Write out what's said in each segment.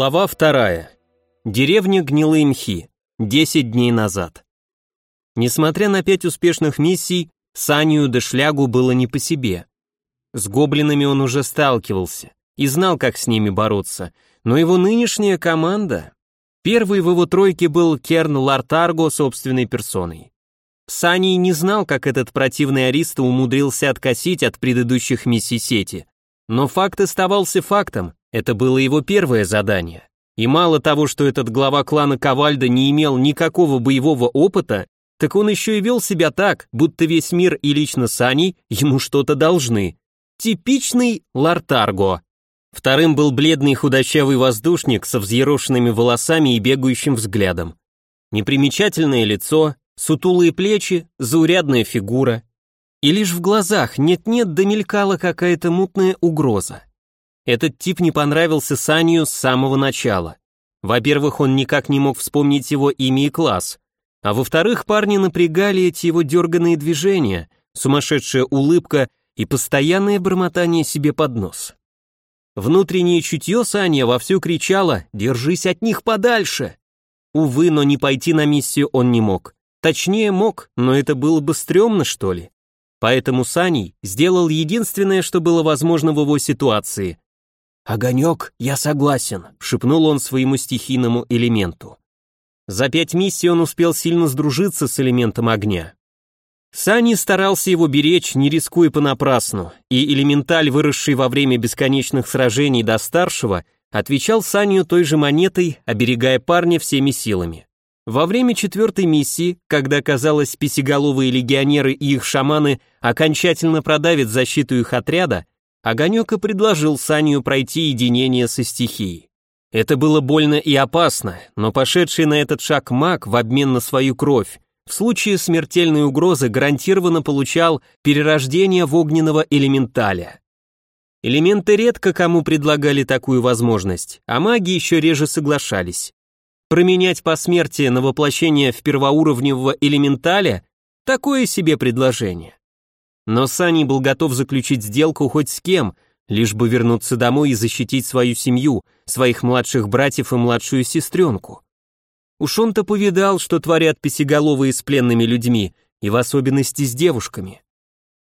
Глава вторая. Деревня Гнилые Мхи. 10 дней назад. Несмотря на пять успешных миссий, Санию де Шлягу было не по себе. С гоблинами он уже сталкивался и знал, как с ними бороться, но его нынешняя команда... Первый в его тройке был Керн Лартарго собственной персоной. Саний не знал, как этот противный ариста умудрился откосить от предыдущих миссий сети, но факт оставался фактом, это было его первое задание. И мало того, что этот глава клана Ковальда не имел никакого боевого опыта, так он еще и вел себя так, будто весь мир и лично Сани ему что-то должны. Типичный Лартарго. Вторым был бледный худощавый воздушник со взъерошенными волосами и бегающим взглядом. Непримечательное лицо, сутулые плечи, заурядная фигура. И лишь в глазах нет-нет домелькала какая-то мутная угроза. Этот тип не понравился Санию с самого начала. Во-первых, он никак не мог вспомнить его имя и класс, а во-вторых, парни напрягали эти его дерганные движения, сумасшедшая улыбка и постоянное бормотание себе под нос. Внутреннее чутье Саня вовсю кричало «Держись от них подальше!». Увы, но не пойти на миссию он не мог. Точнее, мог, но это было бы стрёмно, что ли. Поэтому Саней сделал единственное, что было возможно в его ситуации. «Огонек, я согласен», — шепнул он своему стихийному элементу. За пять миссий он успел сильно сдружиться с элементом огня. Сани старался его беречь, не рискуя понапрасну, и элементаль, выросший во время бесконечных сражений до старшего, отвечал Санию той же монетой, оберегая парня всеми силами. Во время четвертой миссии, когда, казалось, писеголовые легионеры и их шаманы окончательно продавят защиту их отряда, Огонек и предложил Санию пройти единение со стихией. Это было больно и опасно, но пошедший на этот шаг маг в обмен на свою кровь в случае смертельной угрозы гарантированно получал перерождение в огненного элементаля. Элементы редко кому предлагали такую возможность, а маги еще реже соглашались. Променять посмертие на воплощение в первоуровневого элементаля – такое себе предложение. Но Сани был готов заключить сделку хоть с кем, лишь бы вернуться домой и защитить свою семью, своих младших братьев и младшую сестренку. Уж он-то повидал, что творят писеголовые с пленными людьми, и в особенности с девушками.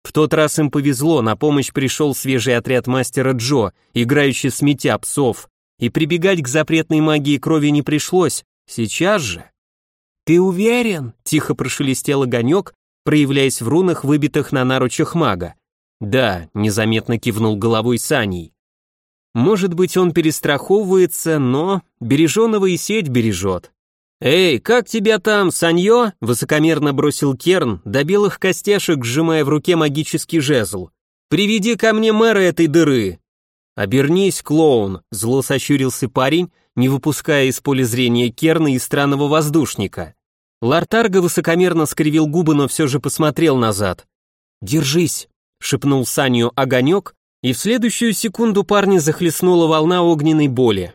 В тот раз им повезло, на помощь пришел свежий отряд мастера Джо, играющий с метя псов, и прибегать к запретной магии крови не пришлось, сейчас же. «Ты уверен?» — тихо прошелестел огонек, проявляясь в рунах, выбитых на наручах мага. «Да», — незаметно кивнул головой Саней. «Может быть, он перестраховывается, но береженого и сеть бережет». «Эй, как тебя там, Саньё?» — высокомерно бросил Керн, до белых костяшек сжимая в руке магический жезл. «Приведи ко мне мэра этой дыры!» «Обернись, клоун!» — зло сощурился парень, не выпуская из поля зрения Керна и странного воздушника. Лартарго высокомерно скривил губы, но все же посмотрел назад. «Держись!» — шепнул Саню огонек, и в следующую секунду парня захлестнула волна огненной боли.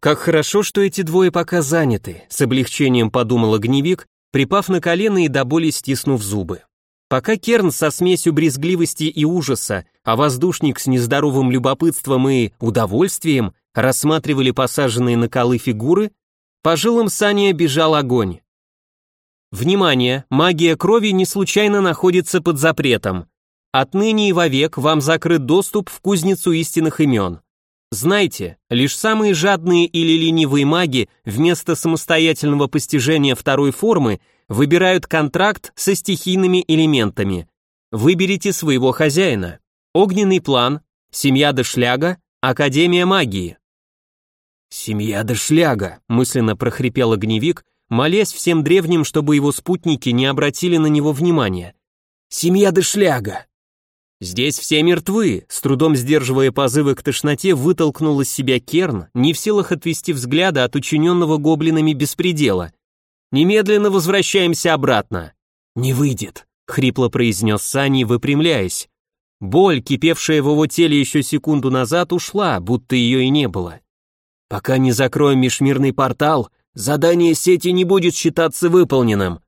«Как хорошо, что эти двое пока заняты», — с облегчением подумал огневик, припав на колено и до боли стиснув зубы. Пока Керн со смесью брезгливости и ужаса, а воздушник с нездоровым любопытством и удовольствием рассматривали посаженные на колы фигуры, по жилам Сани бежал огонь. Внимание, магия крови не случайно находится под запретом. Отныне и вовек вам закрыт доступ в кузницу истинных имен. Знайте, лишь самые жадные или ленивые маги вместо самостоятельного постижения второй формы выбирают контракт со стихийными элементами. Выберите своего хозяина. Огненный план, семья Дошляга, Академия магии. «Семья Дошляга», мысленно прохрипел огневик, молясь всем древним, чтобы его спутники не обратили на него внимания. «Семья Дышляга!» «Здесь все мертвы», с трудом сдерживая позывы к тошноте, вытолкнул из себя Керн, не в силах отвести взгляда от учиненного гоблинами беспредела. «Немедленно возвращаемся обратно». «Не выйдет», — хрипло произнес Сани, выпрямляясь. Боль, кипевшая в его теле еще секунду назад, ушла, будто ее и не было. «Пока не закроем межмирный портал, Задание сети не будет считаться выполненным.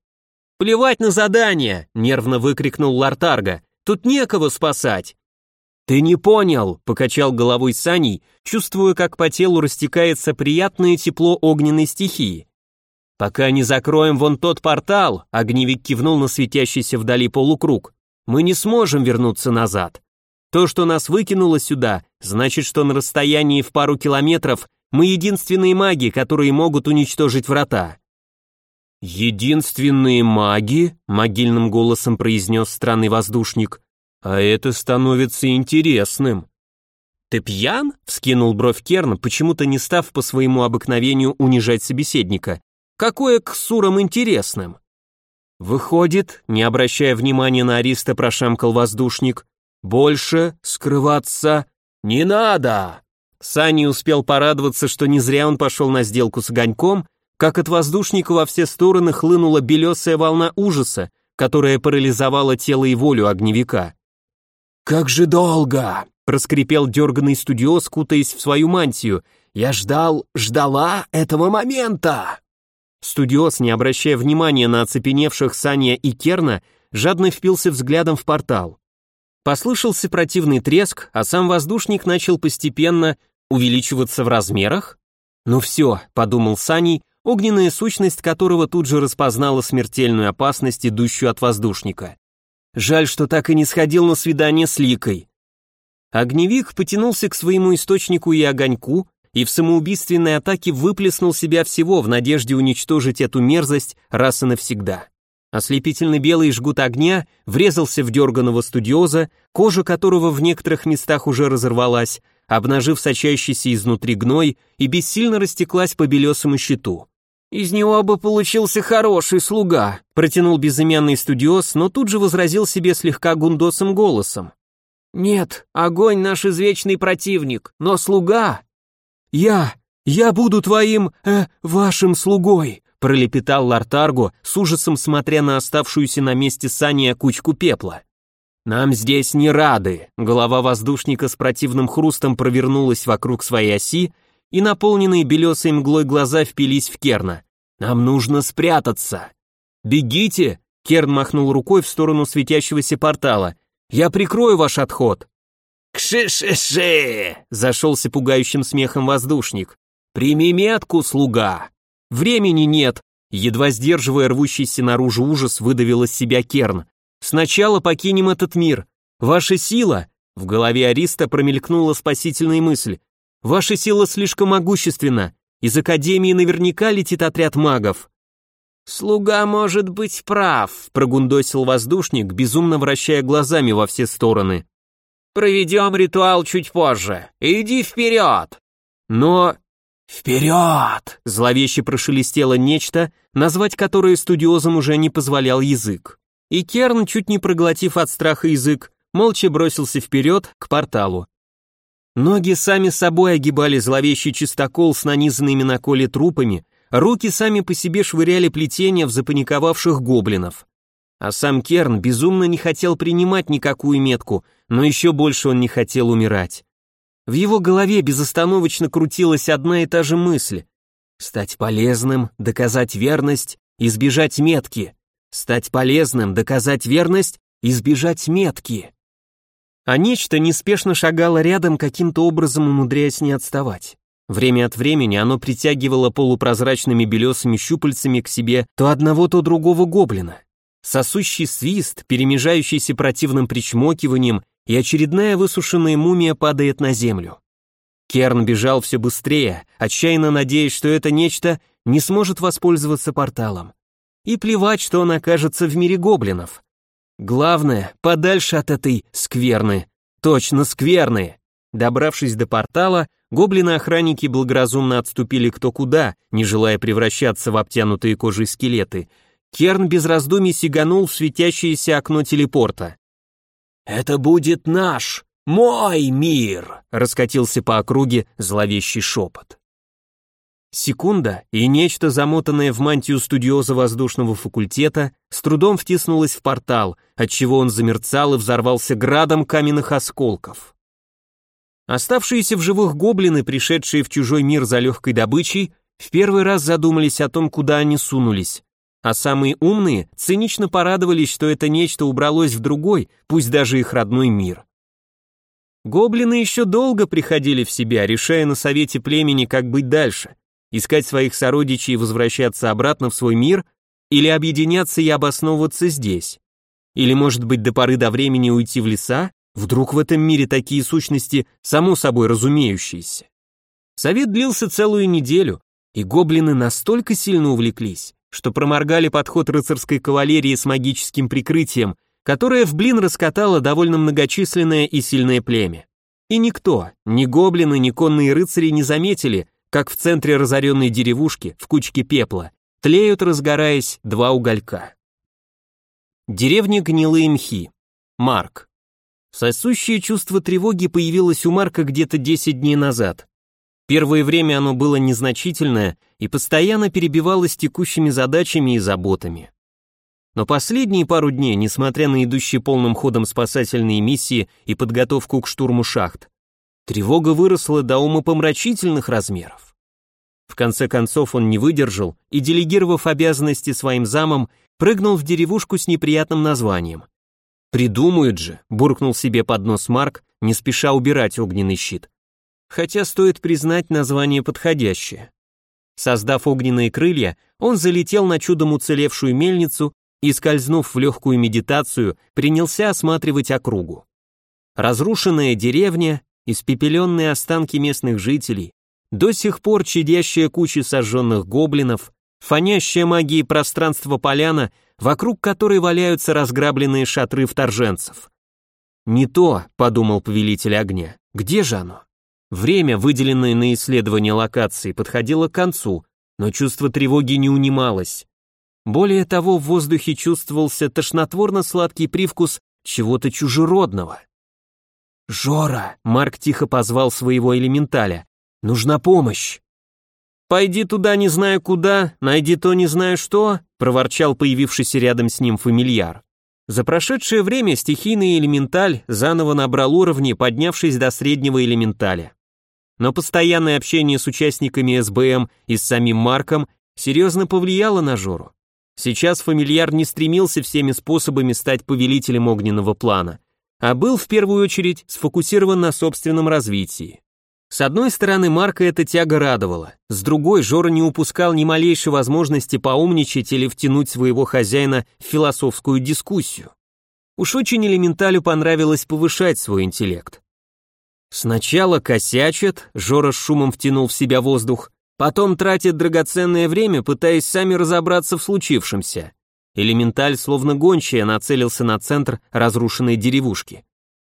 Плевать на задание, нервно выкрикнул Лартарга. Тут некого спасать. «Ты не понял», — покачал головой Саней, чувствуя, как по телу растекается приятное тепло огненной стихии. «Пока не закроем вон тот портал», — огневик кивнул на светящийся вдали полукруг, «мы не сможем вернуться назад. То, что нас выкинуло сюда, значит, что на расстоянии в пару километров мы единственные маги, которые могут уничтожить врата». «Единственные маги?» — могильным голосом произнес странный воздушник. А это становится интересным. Ты пьян? вскинул бровь Керн, почему-то не став по своему обыкновению унижать собеседника. Какое к сурам интересным? Выходит, не обращая внимания на Ариста, прошамкал воздушник. Больше скрываться не надо. Сани успел порадоваться, что не зря он пошел на сделку с огоньком, как от воздушника во все стороны хлынула белесая волна ужаса, которая парализовала тело и волю огневика. «Как же долго!» — проскрипел дерганный студио, скутаясь в свою мантию. «Я ждал, ждала этого момента!» Студиос, не обращая внимания на оцепеневших Саня и Керна, жадно впился взглядом в портал. Послышался противный треск, а сам воздушник начал постепенно увеличиваться в размерах. «Ну все», — подумал Саней, огненная сущность которого тут же распознала смертельную опасность, идущую от воздушника. Жаль, что так и не сходил на свидание с Ликой. Огневик потянулся к своему источнику и огоньку, и в самоубийственной атаке выплеснул себя всего в надежде уничтожить эту мерзость раз и навсегда. Ослепительно белый жгут огня врезался в дерганого студиоза, кожа которого в некоторых местах уже разорвалась, обнажив сочащийся изнутри гной и бессильно растеклась по белесому щиту. «Из него бы получился хороший слуга», протянул безымянный студиос, но тут же возразил себе слегка гундосым голосом. «Нет, огонь наш извечный противник, но слуга...» «Я, я буду твоим, э, вашим слугой», пролепетал Лартарго, с ужасом смотря на оставшуюся на месте Сани кучку пепла. «Нам здесь не рады», голова воздушника с противным хрустом провернулась вокруг своей оси, и наполненные белесой мглой глаза впились в Керна. «Нам нужно спрятаться!» «Бегите!» — Керн махнул рукой в сторону светящегося портала. «Я прикрою ваш отход!» «Кши-ши-ши!» — зашелся пугающим смехом воздушник. «Прими метку, слуга!» «Времени нет!» Едва сдерживая рвущийся наружу ужас, выдавил из себя Керн. «Сначала покинем этот мир. Ваша сила...» В голове Ариста промелькнула спасительная мысль. Ваша сила слишком могущественна. Из Академии наверняка летит отряд магов». «Слуга может быть прав», — прогундосил воздушник, безумно вращая глазами во все стороны. «Проведем ритуал чуть позже. Иди вперед!» «Но...» «Вперед!» — зловеще прошелестело нечто, назвать которое студиозом уже не позволял язык. И Керн, чуть не проглотив от страха язык, молча бросился вперед, к порталу. Ноги сами собой огибали зловещий чистокол с нанизанными на коле трупами, руки сами по себе швыряли плетения в запаниковавших гоблинов. А сам Керн безумно не хотел принимать никакую метку, но еще больше он не хотел умирать. В его голове безостановочно крутилась одна и та же мысль. Стать полезным, доказать верность, избежать метки. Стать полезным, доказать верность, избежать метки а нечто неспешно шагало рядом, каким-то образом умудряясь не отставать. Время от времени оно притягивало полупрозрачными белесыми щупальцами к себе то одного, то другого гоблина. Сосущий свист, перемежающийся противным причмокиванием, и очередная высушенная мумия падает на землю. Керн бежал все быстрее, отчаянно надеясь, что это нечто не сможет воспользоваться порталом. И плевать, что он окажется в мире гоблинов. Главное, подальше от этой скверны. Точно скверны. Добравшись до портала, гоблины-охранники благоразумно отступили кто куда, не желая превращаться в обтянутые кожей скелеты. Керн без раздумий сиганул в светящееся окно телепорта. «Это будет наш, мой мир!» — раскатился по округе зловещий шепот. Секунда, и нечто, замотанное в мантию студиоза воздушного факультета, с трудом втиснулось в портал, отчего он замерцал и взорвался градом каменных осколков. Оставшиеся в живых гоблины, пришедшие в чужой мир за легкой добычей, в первый раз задумались о том, куда они сунулись, а самые умные цинично порадовались, что это нечто убралось в другой, пусть даже их родной мир. Гоблины еще долго приходили в себя, решая на совете племени, как быть дальше, искать своих сородичей и возвращаться обратно в свой мир, или объединяться и обосновываться здесь. Или, может быть, до поры до времени уйти в леса? Вдруг в этом мире такие сущности, само собой разумеющиеся. Совет длился целую неделю, и гоблины настолько сильно увлеклись, что проморгали подход рыцарской кавалерии с магическим прикрытием, которое в блин раскатало довольно многочисленное и сильное племя. И никто, ни гоблины, ни конные рыцари не заметили, как в центре разоренной деревушки, в кучке пепла, тлеют, разгораясь, два уголька. Деревня Гнилые Мхи. Марк. Сосущее чувство тревоги появилось у Марка где-то 10 дней назад. Первое время оно было незначительное и постоянно перебивалось текущими задачами и заботами. Но последние пару дней, несмотря на идущие полным ходом спасательные миссии и подготовку к штурму шахт, тревога выросла до умопомрачительных размеров. В конце концов он не выдержал и, делегировав обязанности своим замам, прыгнул в деревушку с неприятным названием. «Придумают же», — буркнул себе под нос Марк, не спеша убирать огненный щит. Хотя стоит признать название подходящее. Создав огненные крылья, он залетел на чудом уцелевшую мельницу и, скользнув в легкую медитацию, принялся осматривать округу. Разрушенная деревня, испепеленные останки местных жителей, до сих пор чадящая куча сожженных гоблинов, фонящая магией пространство поляна, вокруг которой валяются разграбленные шатры вторженцев. «Не то», — подумал повелитель огня, — «где же оно?» Время, выделенное на исследование локации, подходило к концу, но чувство тревоги не унималось. Более того, в воздухе чувствовался тошнотворно-сладкий привкус чего-то чужеродного. «Жора!» — Марк тихо позвал своего элементаля. «Нужна помощь!» «Пойди туда не знаю куда, найди то не знаю что», — проворчал появившийся рядом с ним фамильяр. За прошедшее время стихийный элементаль заново набрал уровни, поднявшись до среднего элементаля. Но постоянное общение с участниками СБМ и с самим Марком серьезно повлияло на Жору. Сейчас фамильяр не стремился всеми способами стать повелителем огненного плана, а был в первую очередь сфокусирован на собственном развитии. С одной стороны, Марка эта тяга радовала, с другой, Жора не упускал ни малейшей возможности поумничать или втянуть своего хозяина в философскую дискуссию. Уж очень элементалю понравилось повышать свой интеллект. Сначала косячат, Жора с шумом втянул в себя воздух, Потом тратят драгоценное время, пытаясь сами разобраться в случившемся. Элементаль, словно гончая, нацелился на центр разрушенной деревушки.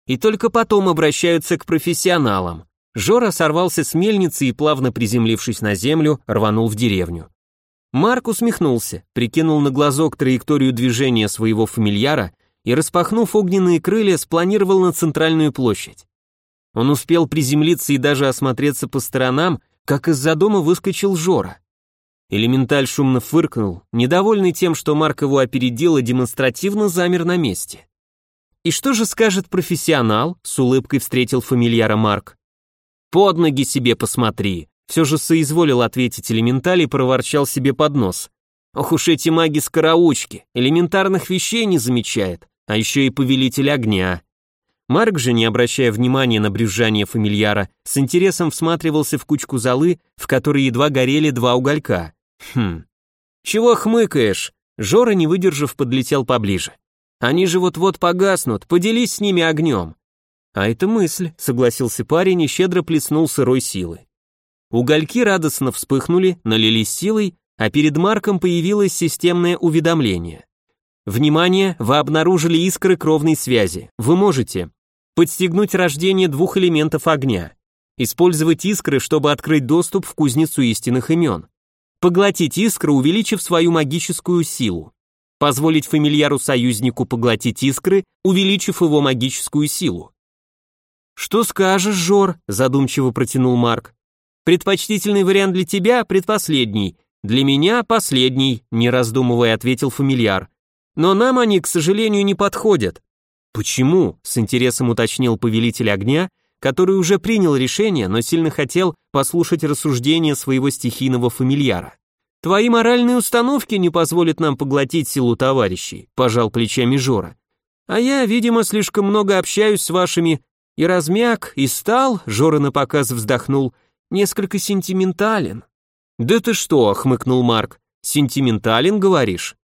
И только потом обращаются к профессионалам. Жора сорвался с мельницы и, плавно приземлившись на землю, рванул в деревню. Марк усмехнулся, прикинул на глазок траекторию движения своего фамильяра и, распахнув огненные крылья, спланировал на центральную площадь. Он успел приземлиться и даже осмотреться по сторонам, как из-за дома выскочил Жора. Элементаль шумно фыркнул, недовольный тем, что Марк его опередил и демонстративно замер на месте. «И что же скажет профессионал?» — с улыбкой встретил фамильяра Марк. «Под ноги себе посмотри», — все же соизволил ответить элементаль и проворчал себе под нос. «Ох уж эти маги-скороучки, элементарных вещей не замечает, а еще и повелитель огня». Марк же, не обращая внимания на брюзжание фамильяра, с интересом всматривался в кучку золы, в которой едва горели два уголька. Хм. «Чего хмыкаешь?» Жора, не выдержав, подлетел поближе. «Они же вот-вот погаснут, поделись с ними огнем». «А это мысль», — согласился парень и щедро плеснул сырой силы. Угольки радостно вспыхнули, налились силой, а перед Марком появилось системное уведомление. Внимание, вы обнаружили искры кровной связи. Вы можете Подстегнуть рождение двух элементов огня. Использовать искры, чтобы открыть доступ в кузницу истинных имен. Поглотить искры, увеличив свою магическую силу. Позволить фамильяру-союзнику поглотить искры, увеличив его магическую силу. «Что скажешь, Жор?» – задумчиво протянул Марк. «Предпочтительный вариант для тебя – предпоследний. Для меня – последний», – не раздумывая ответил фамильяр. «Но нам они, к сожалению, не подходят. «Почему?» — с интересом уточнил повелитель огня, который уже принял решение, но сильно хотел послушать рассуждения своего стихийного фамильяра. «Твои моральные установки не позволят нам поглотить силу товарищей», — пожал плечами Жора. «А я, видимо, слишком много общаюсь с вашими И размяк, и стал, Жора напоказ вздохнул, несколько сентиментален. Да ты что, хмыкнул Марк, сентиментален, говоришь?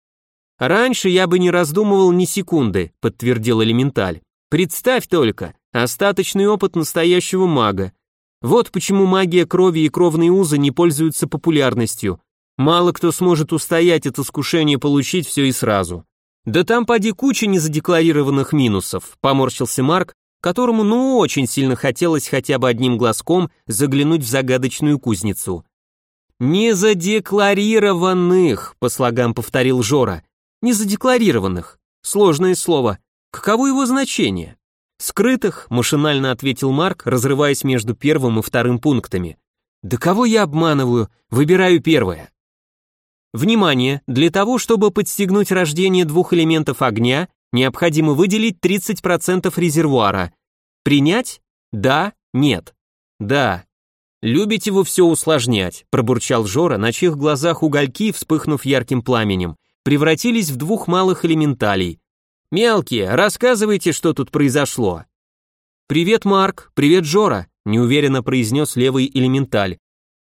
Раньше я бы не раздумывал ни секунды, подтвердил элементаль. Представь только, остаточный опыт настоящего мага. Вот почему магия крови и кровные узы не пользуются популярностью. Мало кто сможет устоять от искушения получить все и сразу. Да там поди куча незадекларированных минусов, поморщился Марк, которому ну очень сильно хотелось хотя бы одним глазком заглянуть в загадочную кузницу. «Незадекларированных», по слогам повторил Жора. «Незадекларированных». Сложное слово. Каково его значение? «Скрытых», машинально ответил Марк, разрываясь между первым и вторым пунктами. «Да кого я обманываю? Выбираю первое». Внимание! Для того, чтобы подстегнуть рождение двух элементов огня, необходимо выделить 30% резервуара. Принять? Да, нет. Да. Любите вы все усложнять, пробурчал Жора, на чьих глазах угольки, вспыхнув ярким пламенем, превратились в двух малых элементалей. Мелкие, рассказывайте, что тут произошло. Привет, Марк, привет, Жора, неуверенно произнес левый элементаль.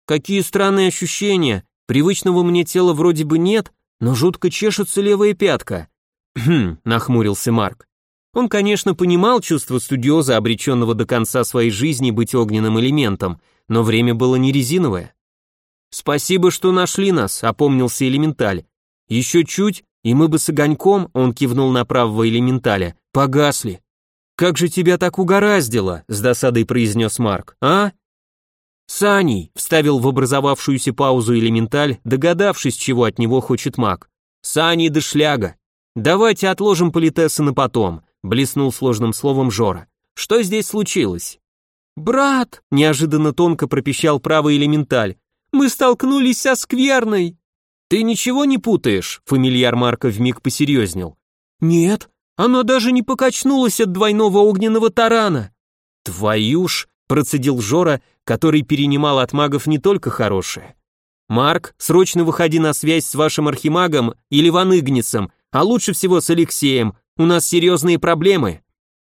Какие странные ощущения, Привычного мне тела вроде бы нет, но жутко чешется левая пятка. Хм, нахмурился Марк. Он, конечно, понимал чувство студиоза, обреченного до конца своей жизни быть огненным элементом, но время было не резиновое. «Спасибо, что нашли нас», — опомнился элементаль. «Еще чуть, и мы бы с огоньком», — он кивнул на правого элементаля, — «погасли». «Как же тебя так угораздило», — с досадой произнес Марк, «а?» «Саней!» — вставил в образовавшуюся паузу элементаль, догадавшись, чего от него хочет маг. «Саней да шляга! Давайте отложим политессы на потом», — блеснул сложным словом Жора. «Что здесь случилось?» «Брат!» — неожиданно тонко пропищал правый элементаль. «Мы столкнулись со скверной!» «Ты ничего не путаешь?» — фамильяр Марка вмиг посерьезнел. «Нет, она даже не покачнулась от двойного огненного тарана!» «Твою ж!» — процедил Жора, который перенимал от магов не только хорошее. «Марк, срочно выходи на связь с вашим архимагом или Ван Игнисом, а лучше всего с Алексеем, у нас серьезные проблемы».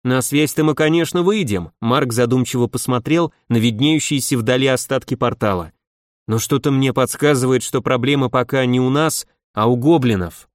«На связь-то мы, конечно, выйдем», Марк задумчиво посмотрел на виднеющиеся вдали остатки портала. «Но что-то мне подсказывает, что проблема пока не у нас, а у гоблинов».